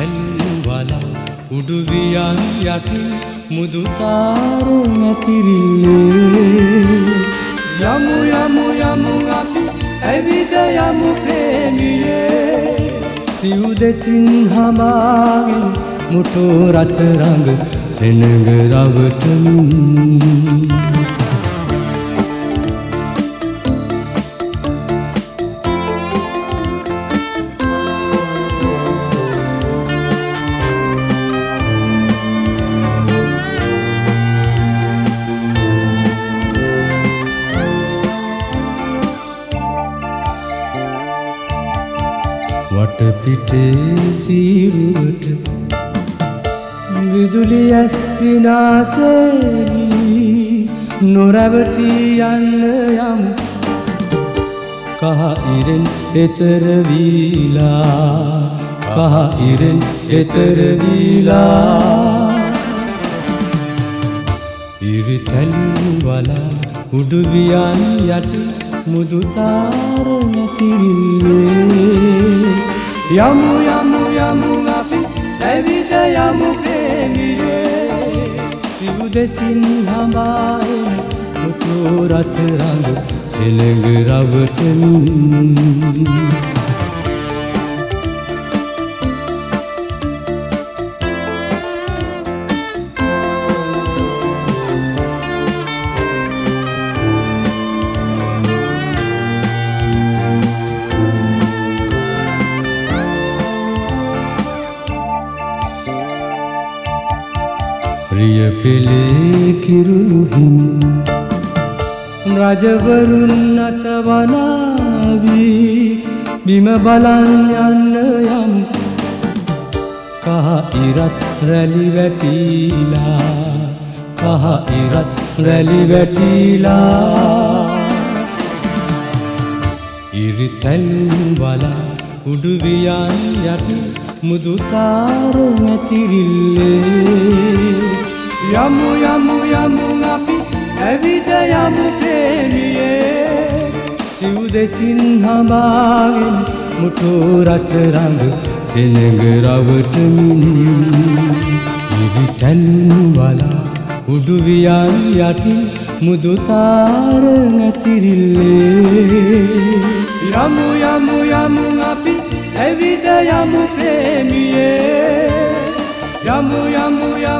සැල්ලු වලා උඩුවියන් යටින් මුදුතාරු නැතිරියේ. යමු යමු යමු අපි ඇවිද යමු ප්‍රේමියේ. සිව් දෙසින් හමාගෙන මුටු රතරඟ සෙනඟ රවටමින්. වටපිටේ සීරුවට විදුලි ඇස්සිනාසේවී නොරැවටී යන්න යම් කහ ඉරෙන් එතරවීලා කහ ඉරෙන් එතරවීලා ඉරිතැලු වලා උඩුවියන් යටි මුදුතාර නැතිරිල්ලේ යමු යමු යමු අපි ඇවිද යමු ප්‍රේමියේ සිව් දෙසින් හඹායෙන් මුතු රතරඟ සෙනඟ රවටමින් රිය පෙළේ කිරුණුහිම් රජවරුන් අතවනාවී බිම බලන් යන්න යම් කහ ඉරත් රැලි වැටිලා කහ ඉරත් රැලි වැටිලා ඉරිතැලුම් බලා උඩුවියන් යටි මුදුතාර නැතිරිල්ලේ යමු යමු යමු අපි ඇවිද යමු ප්‍රේමියේ සිව් දෙසින් හඹාගෙන මුටෝ රතරඟ සෙනඟ රවටමින් ඉරිතැලුම් බලා උඩුවියන් යටින් මුදුතාර නැතිරිල්ලේ. යමු යමු යමු අපි ඇවිද යමු ප්‍රේමියේ යමු යමු යමු